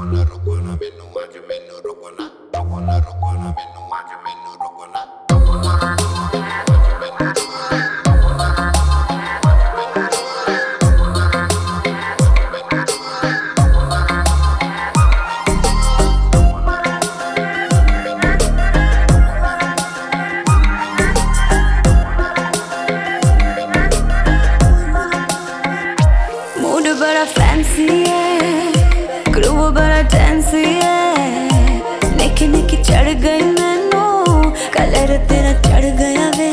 rocona, rocona, but I fancy it. Groove बड़ा टेंसी है। निकी निकी चढ़ गई मैनू कलर तेरा चढ़ गया वे।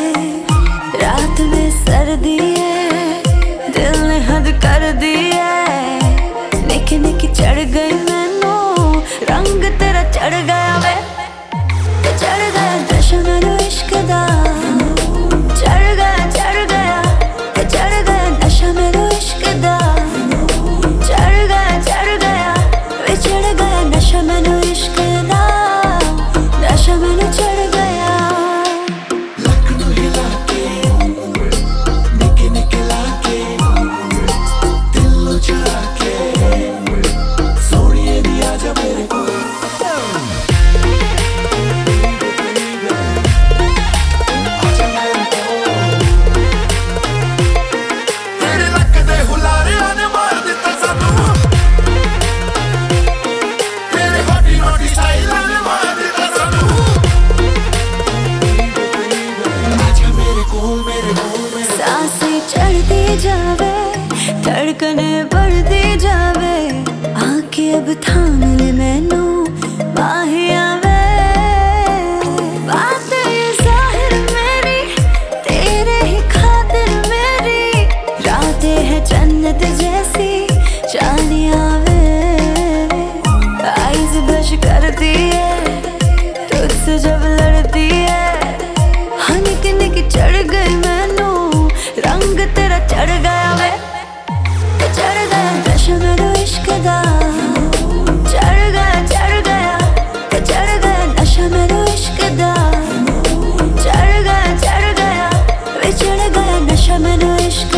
रात में सर्दी है, दिल ने हद कर दी है। निकी निकी चढ़ गई मैनू, रंग तेरा चढ़ गया चढ़ती जावे, धड़कने बढ़ती जावे। आके अब थाम ले मैनू बात ज़ाहिर मेरी, तेरे ही खातिर मेरी। रातें हैं जन्नत जैसी, जानी वे आईज बश करती है, तुझसे जब लड़ती है। हनिक निक चढ़ गई मैं रंग तेरा चढ़ गया वे। चढ़ गया नशा मेरा इश्क दा चढ़ गया चढ़ गया तो चढ़ गया मेरा इश्क दा चढ़ गया चढ़ गया, वे चढ़ गया मेरा इश्क